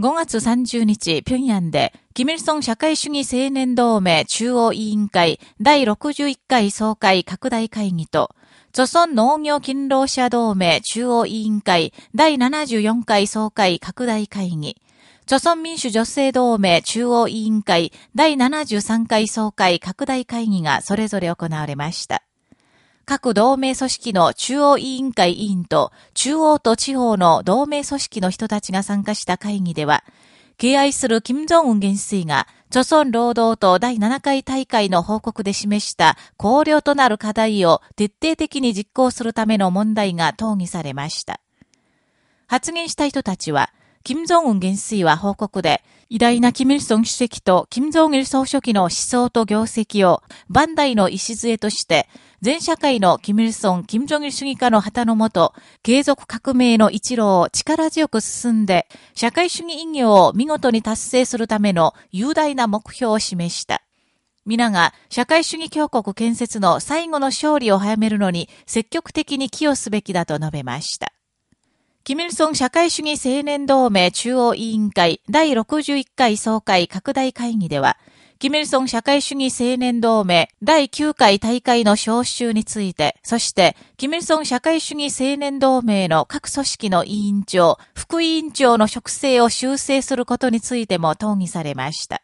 5月30日、平壌で、キミルソン社会主義青年同盟中央委員会第61回総会拡大会議と、著村農業勤労者同盟中央委員会第74回総会拡大会議、著村民主女性同盟中央委員会第73回総会拡大会議がそれぞれ行われました。各同盟組織の中央委員会委員と中央と地方の同盟組織の人たちが参加した会議では、敬愛する金正恩元帥が、著村労働党第7回大会の報告で示した考慮となる課題を徹底的に実行するための問題が討議されました。発言した人たちは、金正恩元帥は報告で、偉大なキム・イルソン主席と金正日総書記の思想と業績を万代の礎として、全社会のキム・イルソン、金正日主義家の旗のもと、継続革命の一路を力強く進んで、社会主義意業を見事に達成するための雄大な目標を示した。皆が社会主義強国建設の最後の勝利を早めるのに積極的に寄与すべきだと述べました。キミルソン社会主義青年同盟中央委員会第61回総会拡大会議では、キミルソン社会主義青年同盟第9回大会の招集について、そして、キミルソン社会主義青年同盟の各組織の委員長、副委員長の職勢を修正することについても討議されました。